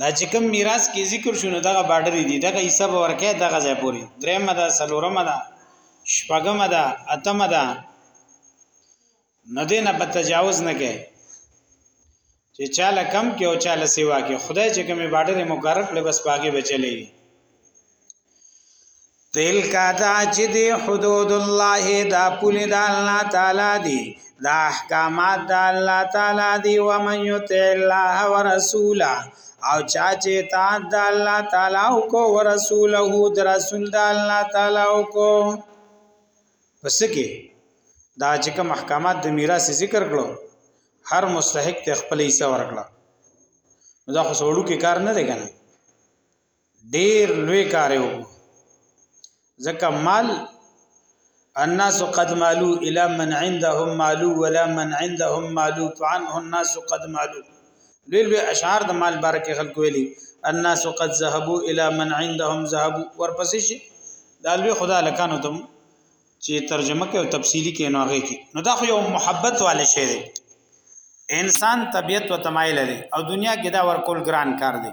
دا چې کوم میراث کې ذکر شونه دغه بارډر دي دغه حساب ورکه دغه ځای پوری درېمه ده سلورمه ده شپږمه ده اتمه ده نه دینه په تجاوز نه کې چې چاله کم کې او چاله سیوا کې خدای چې کومه بارډر مقرر کړي بس باغې بچلې تلک دا چې دی حدود الله دا پول د الله تعالی دی دا احکامات د الله تعالی دی و من یطع الله ورسوله او چا چې تات د الله تعالی او کو ورسوله د رسول د الله تعالی او کو پس کې دا چې کوم احکامات د میراث ذکر کړو هر مستحق ته خپل حصہ ورکړه دا خو سوړو کې کار نه دی کنه ډیر لوی کار یو ځکه مال الناس قد مالو الى من عندهم مالو ولا من عندهم مالو فعنه الناس قد مالو لوی لوی اشعار د مال بارکه خلق ویلي الناس قد ذهبوا الى من عندهم ذهبوا ورپسې شي دا لوی خدا لکانو تم چې ترجمه کوي او تفصیلی کوي نو هغه کې نو دا خو یو محبت والے شی دی انسان طبیعت و تمایل لري او دنیا کې دا ورکول ګران کار دی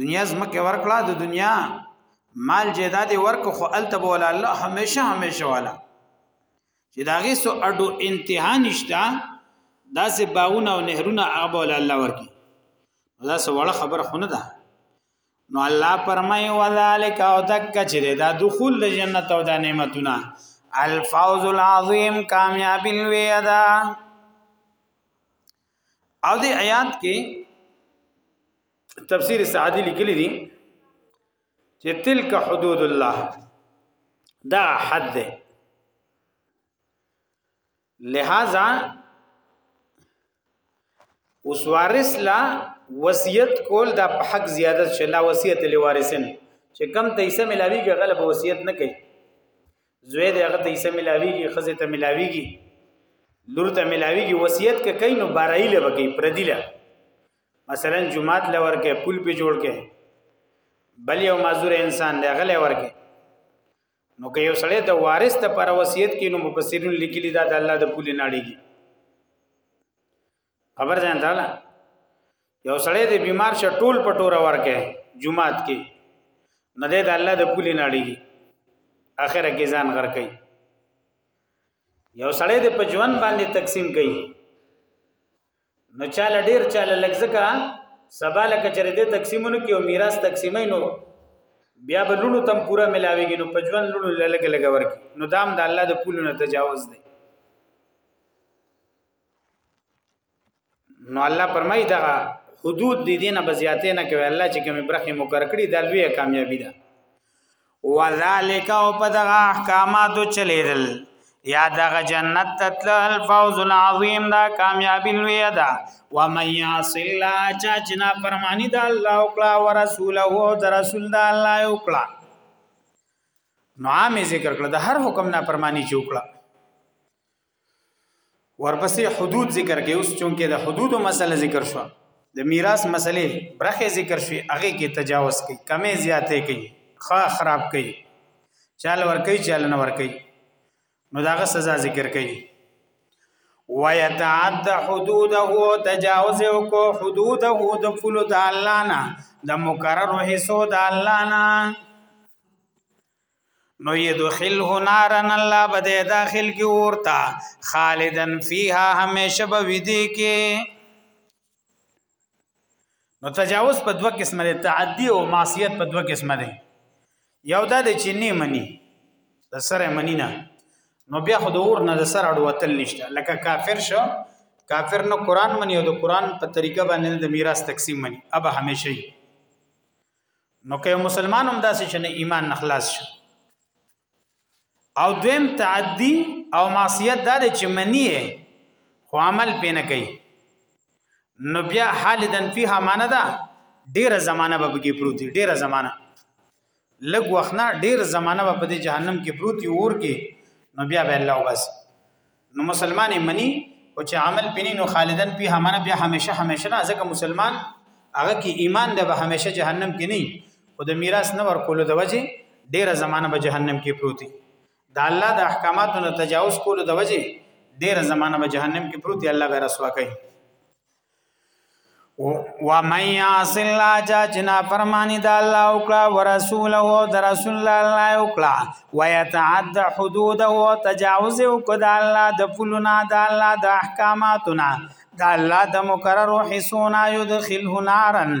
دنیا زمکه ورکړه د دنیا مال جیداد ورک خو الته بوله الله همیشه همیشه والا چې داغه سو اډو انتها نشتا داسې باغونه او نهرونه هغه بوله الله ورکی دا سو وړه خبره خونه ده نو الله پرمای وذالک او تک چې دا دخول د جنت او د نعمتونه الفوز العظیم کامیابی لوی ادا او دې آیات کې تفسیر سعدی لیکلی دی چې تلک حدود الله دا حد ده لہذا اوس وارث لا وصیت کول دا په حق زیادت شلا وصیت لوارثین چې کم ته یې ملاویږي غلب وصیت نه کوي زوی دې هغه ته یې ملاویږي خزه ته ملاویږي لور ته ملاویږي وصیت کې کین نو بارایله وکي پردیله مثلا جمعات لور کې پول په جوړ کې بل یو معذور انسان دی غلې ورکه نو که یو سړی د وارث ته پر وصیت کې نو مفسرین لیکلي دا د الله د پول نه اړيږي خبر ځان ته یو سړی د بیمار شه ټول پټوره ورکه جمعات کې نه د الله د پولی ناړيږي اخره کې ځان غر کوي یو سړی د پجوان باندې تقسیم کوي نو چاله ډیر چاله لږ ځکه سبا لکه چې د تقسیمونو کې او میراث تقسیمې نو بیا به لونو تم پورا ملاويږي نو په ژوند لونو لګ لګ ورکی نو دام د الله د پولو نه تجاوز دی نو الله فرمایي دا حدود دي دینه بزیاتې نه کوي الله چې کوم برخه مقرر کړی دا لوی کامیابی ده وذالک او په دغه احکاماتو چلیدل یا دغه جنت تتل الفوز العظیم دا کامیابی لوی ده و من یعص الله چا جنا پرمانی د الله او کلا او رسول او د رسول د الله او کلا نو عام ذکر کړه د هر حکم نه پرمانی چوکړه ورپسې حدود ذکر کې اوس چونکې د حدود مسله ذکر شو د میراث مسلې برخه ذکر شي هغه کې تجاوز کوي کمې زیاتې کوي خا خراب کوي چاله ور کوي چاله نه ور کوي نو داغه سزا ذکر کوي ويتعد حدوده تجاوز کو حدوده د فل د الله نه د مقرر حصو د الله نه نو يدخله نارا الله بده داخل کی ورتا خالدن فیها همیشه به ودی کی نو تجاوز په دوه قسمه دی تعدی او معصیت په دوه قسمه دی یو دا د چینی منی د سره منی نه نو بیا خو د اور نه د سره اډوتل نشته لکه کافر شو کافر نو قران منی او د قران په طریقه باندې د میراث تقسیم منی اب همیشه نو که مسلمان هم داسې چې نه ایمان نه خلاص شي او دویم تعدی او معصیت دا چې منی خو عمل پې نه کوي نو بیا حال دن فیها معنا ده ډیره زمانہ به کې پروت دی ډیره زمانہ لږ وخت نه ډیر زمانہ به په جهنم کې پروت یو ور کې نو بیا به الله وبس نو مسلمان منی او چې عمل پینې نو خالدن پی همانه بیا همیشه همیشه نه ځکه مسلمان هغه کې ایمان ده به همیشه جهنم کې نه او د میراث نه ورکولو د وجه ډیره زمانہ به جهنم کې پروتي د الله د احکاماتو نه تجاوز کولو د وجه ډیره زمانہ به جهنم کې پروتي الله به رسوا کوي و من یعص الله چا چې نافرمانی د الله او کړه ورسول او د رسول الله او کړه ويتعد حدود او تجاوز او کړه الله د فلنا د الله د احکاماتنا د الله د مقرر حصونا يدخله نارن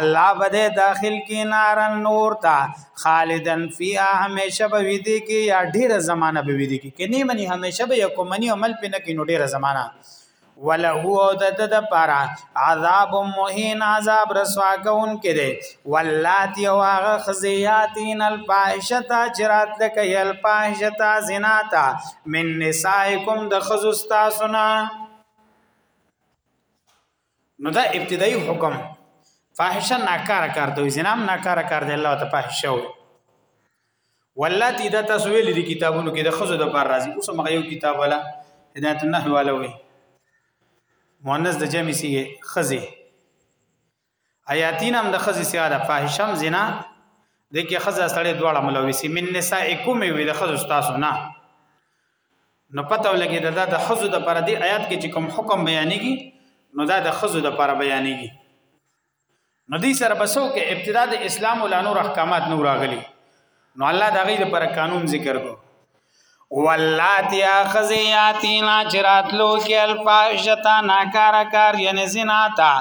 الله بده داخل کی نارن نور تا خالدن فی همیشه به ودی کی یا ډیره زمانہ به ودی کی کني منی همیشه به یو منی عمل پنه کینو ډیره زمانہ وله او د د د پاره عذاب مهین عذاب رسوا کون کړي ولات یو هغه خزیاتین الفاحشتا چرات لک یل فاحشتا زناتا من نسائکم د خزستا سنا نو دا ابتدایي حکم فاحشه ناکاره کار دی زنام ناکاره کار دی الله ته فاحشه وي ولاتی دا تاسو ویل دي کتابونو کې د خزو د پار راځي اوس مغه یو کتاب ولا هدایت النحو والا وي مؤنث د جمع سی خزه آیاتین هم د خزه سیاره فاحشم زنا د کې خزه سره دواړه ملوثي من نسائکم وی د خزه تاسو نه نو پته ولګي دا د خزو د پر دی آیات کې چې کوم حکم بیانېږي نو دا د خزو د پر بیانېږي نو دې سره بسو کې ابتدا د اسلام ولا نور احکامات نور راغلي نو الله دا غي لپاره قانون ذکر کو ولاتی اخذیاتینا چراتلو کی الفاشتا ناکارا کار یعنی زناتا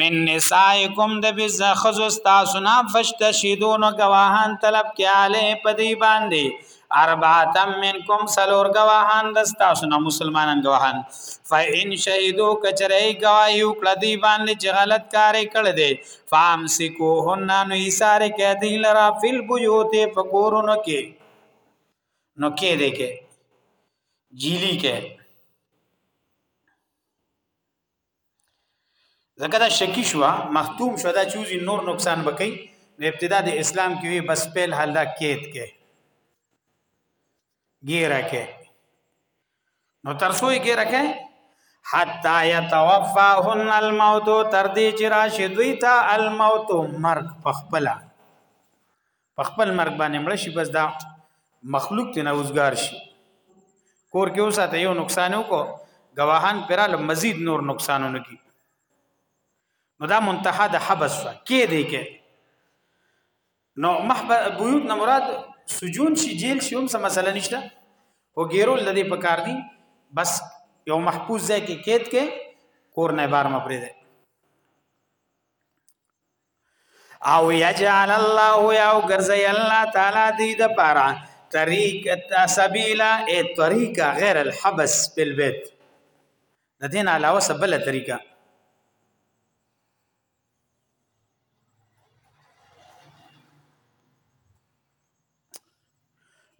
من نسائکم د بز خزستا سنا فشتشیدون گواهان طلب کی علی پدی باندې اربعه منکم سلور گواهان دستاسو نه مسلمانان گواهان فإن شهدوا کچره گواهی وکړه دی باندې چې غلط کار کړ دی فامسکوهن نو ایثار کې دی لرا فل بیوت فکورونو کې نو کې دی کې جیلی کې ځکه دا شکی شو مختوم شو دا چوزي نور نقصان بکې نو ابتدا د اسلام کې وي بس پیل حل دا کېد کې ګیره کې نو تر څو یې ګیره کې حتا يتوفاهن الموت تر دې چې راشي دوی ته الموت مرګ پخپلا په خپل مرګ باندې مړ شي بس دا مخلوق ته نوزګار شي کور کې اوساته یو نقصان وکړو گواهان پرال مزید نور نقصانونه کی نو دا منتها د حبس کې دی کې نو محبه بیوت نه مراد سجون شي جیل شي هم څه مسله نشته او غیرول لدی په کار دی بس یو محفوظ ځای کې کېد کې کور نه بار مپرې ده او یجعل الله یو ګرځي الله تعالی دې د پاره طریق سبیلا ای طریقه غیر الحبس بالبيت د دین علاوه سبل طریقه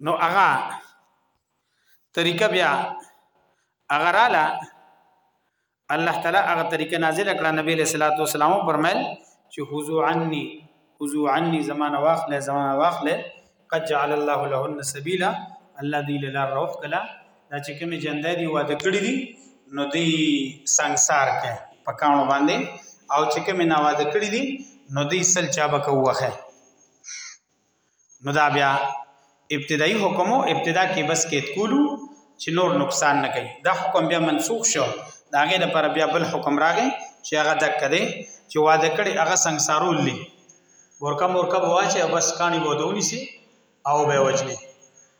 نو هغه طریقه بیا اگر اعلی الله تعالی هغه طریقه نازل کړه نبی له صلوات و سلام فرمایل چې خذو عني خذو عني زمانه واخله زمانه واخله قد جعل الله لهن سبيلا الله دې له لار روخ کلا دا چې کوم جنده دی واده کړی دی نو دی سنگسار کې پکانو باندې او چې کوم نه واده کړی دی نو دی سل چا بکوخه نو دا بیا ابتدایي حکم او ابتدا کې بس کې کولو چې نور نقصان نه کوي دا حکم بیا منسوخ شو دا غي د پر بیا بل حکم راغی چې هغه دک کړي چې واده کړي هغه سنگسارول لې ورکه مورکه بواچه بس کانی بودونی سي او به وجني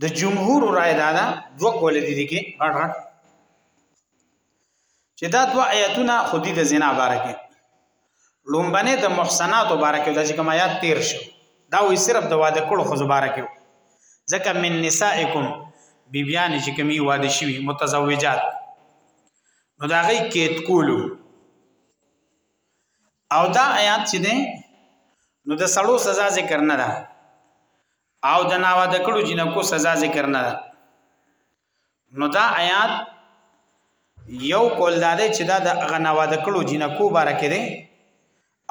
د جمهور رائے دا ده دوه کول دي دي کې غړ غړ چې دا دوه آیاتونه خودي د زنا بارکه لومبنه د محسنات بارکه د چې کوم آیات تیر شو دا وی صرف د واده کول خو بارکه ځکه من نسائکم بیبیان چې کومي واده شوی متزوجات نو دا غي کېت کولو او دا آیات چې ده نو د سړو سزا ذکر نه ده او د ناوا د کړو جنکو سزا ذکر نه ده نو دا آیات یو کول دا دی چې دا د غنوا د کړو جنکو باره کې دی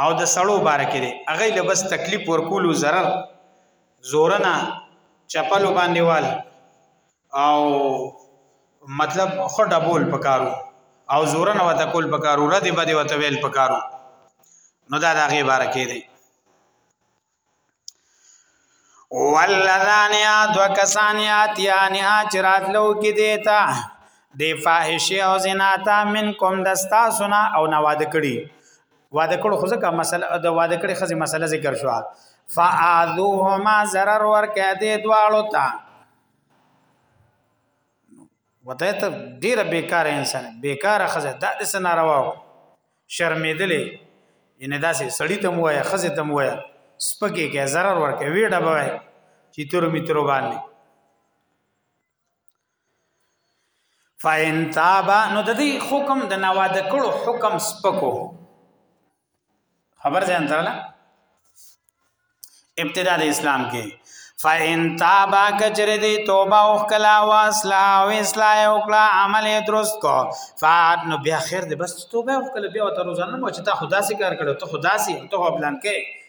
او د سړو باره کې دی هغه له بس تکلیف ورکولو zarar زورنا چپلو باندې وال او مطلب خو ډبول پکارو او زورن وته کول پکارو رد بده وته ویل پکارو نو دا دغه بار کې دی والذان یاد وکسان یاد یعنی اچرات لو کې دیتا دی فاحشه او زنا تا منکم دستا سنا او نواد کړي واده کړو خو ځکه مسله د واده کړي خزي مسله ذکر شو فاذوهما zarar ور کې دې دواړو ته وته ته ډیره بیکار انسان بیکار خزه دا د سناروا شرمېدلې ان داسې سړی ته موایا خزه ته موایا سپکه کې zarar ورکه وی ډبوي چې تور میترو باندې فاین تابا نو د دې حکم د نواده کړو حکم سپکو خبر ځان ترلا ابتدا د اسلام کې فإن تابا کچر دی توبه او کلا واسلا او اصلاح او کلا عمل درست کو فات نو بیا خیر دی بس توبه او کلا بیا ته روزانه مو چې تا خدا سي کار کړو ته خدا سي ته خپلان کې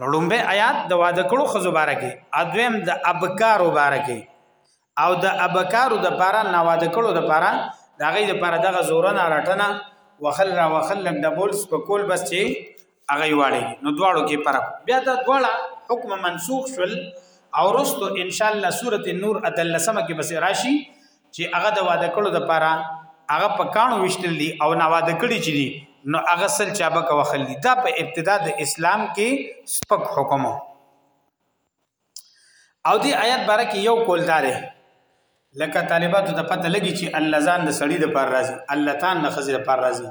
نړمبه آیات د واده کړو خزو بارکه ادویم د ابکار مبارکه او د ابکار د پاره نه واده کړو د پاره د غي د پاره دغه زورن راټنه وخل را وخل لګ د بولس په کول بس چې هغه واړي نو دواړو کې فرق بیا دا دواړه حکم منسوخ شول او رستو ان شاء الله سوره النور اتلسمه کې بس راشي چې هغه د واده کړو د پاره هغه په کانو وشتل دي او نه واده کړی چې دي نو هغه سل چابه کا وخل دي دا په ابتدا د اسلام کې سپک حکم او دی آیات باره کې یو کول داره لکه طالباتو د پته لګي چې اللزان د سړی د پر راځي اللتان د خزر پر راځي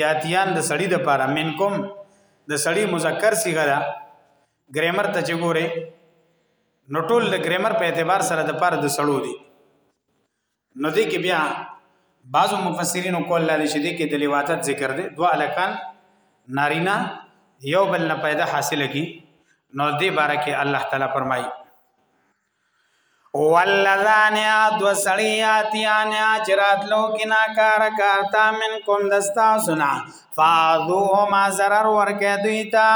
یاتیان د سړی د پر منکم د سړی مذکر صیغه ده ګرامر ته چې ګوره نو ټول د ګرامر په اعتبار سره د پاره د سړو دي نو دې کې بیا بعضو مفسرینو کول لري چې دې کې د لواطت ذکر دی دوا الکان نارینا یو بل نه پیدا حاصله کی نو دې باره کې الله تعالی فرمایي والذان یاد و سړیاتیان چرات لو کنا کار کارتا من کوم دستا سنا فاذو ما zarar ورکه دوی تا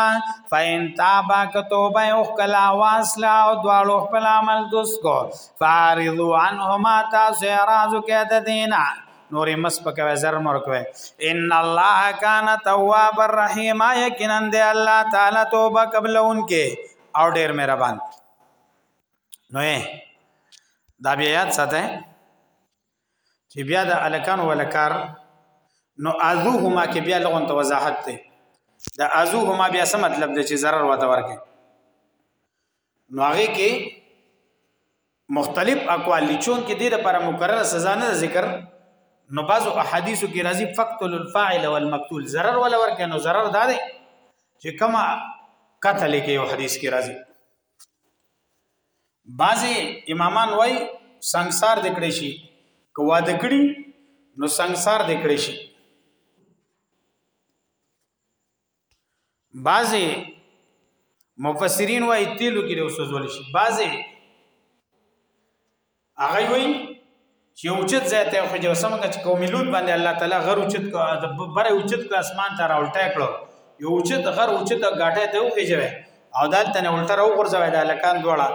فین تابا کتوبه او کلا واسلا او دوالو خپل عمل دوس کو فارضو عنهما تاسو رازو کې د دینه نورې مس پکوي زر مور کوي ان الله کان تواب الرحیم یقینا دی الله تعالی توبه قبلون کې او ډیر مهربان نو دا بیا یاد ساته چې بیا د الکان ولکار نو ازوهما کې بیا لغون ته وضاحت ده د ازوهما بیا څه مطلب دی چې zarar وته ورکه نو هغه کې مختلف اقوال لچون کې د لپاره مکرره سزا نه ذکر نو بعضو احادیثو کې راځي فقتل الفاعل والمقتول zarar ولا ورکه نو zarar دا دی چې کما قتل کې یو حدیث کې راځي بعضی امامان وای سنگسار د کړی شي که واده کړي نو سنگسار د کړی شي بعضی مفسرین وای تیلو کې د وسوځول شي بعضی هغه وی چې اوچت ځای ته خو جو سمګ چې قومي لوط باندې الله تعالی غر اوچت بره اوچت کړ اسمان ته راولټه کړو یو اوچت غر اوچت غاټه ته وخیجوي او دالته نه الټر او غرزوي د لکان دوړه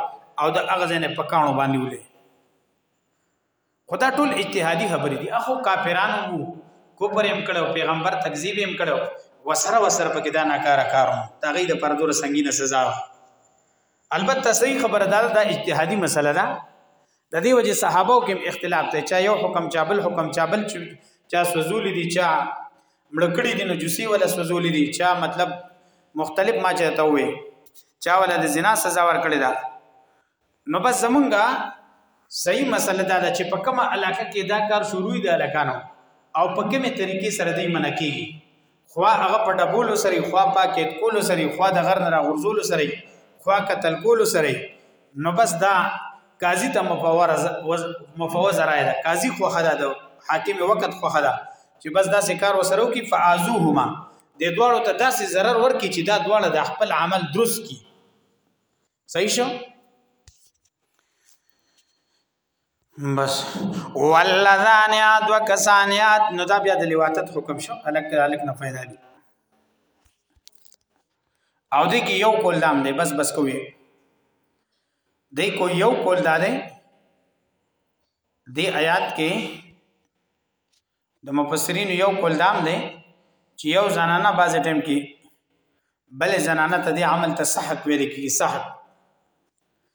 او د اغزه نه پکانو باندې ولې خدا ټول اجتهادي خبرې دي اخو کافرانو وو کوپر هم کړو پیغمبر تکذیب هم کړو وسره وسره پکې دا ناکاره کارو دا غي د پردور سنگینه سزا البته صحیح خبره ده دا اجتهادي مسله ده د دې وجه صحابه کې اختلاف ته چا یو حکم چا بل حکم چا بل چا سوزول دي چا مړکړي دي نو جوسي ولا سوزول دي چا مطلب مختلف ما چاته وي چا ولا د زنا سزا ورکړي ده نو بس زمونږه صحیح مسله دا ده چې په کومه علاقه کې دا کار شروع دی علاقانو او په کومه طریقې سره دی منکیږي خوا هغه په ډبولو سره خوا پاکیت کولو سره خوا د غر نه راغورځولو سره خوا قتل کولو سره نو بس دا قاضي ته مفوض مفوض راي ده قاضي خو خدا ده حاکم وخت خو خدا چې بس دا سکار وسرو کې فعازوهما د دواړو ته داسې zarar ورکي چې دا دواړه د خپل عمل درست کی صحیح شو بس والذان یاد وکسان یاد نو دا بیا د لواتت حکم شو الک الک نه پیدا دي او دې کې یو کول دام دی بس بس کوی دې کو یو کول دا دی دې آیات کې د مفسرین یو کول دام دی چې یو زنانه بازه ټیم کې بل زنانه ته دې عمل ته صحت ویل کې صحت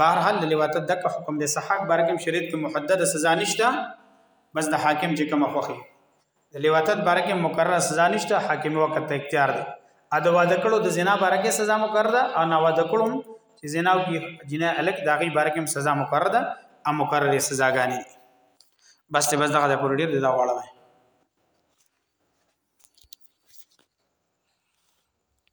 بهر حال د لواطت دک حکم د صحاک بارکم شریعت کې محدده سزا نشته بس د حاکم چې کوم خوخي د لواطت بارکم مقرره سزا نشته حاکم وخت ته اختیار دی ا د واده کړو د زنا بارکه سزا مقرره او نه واده کړو چې زنا او جنا الک داغي بارکم سزا مقرره ده ا مقرره سزاګانی بس ته بس دغه پر ډیر دا واړه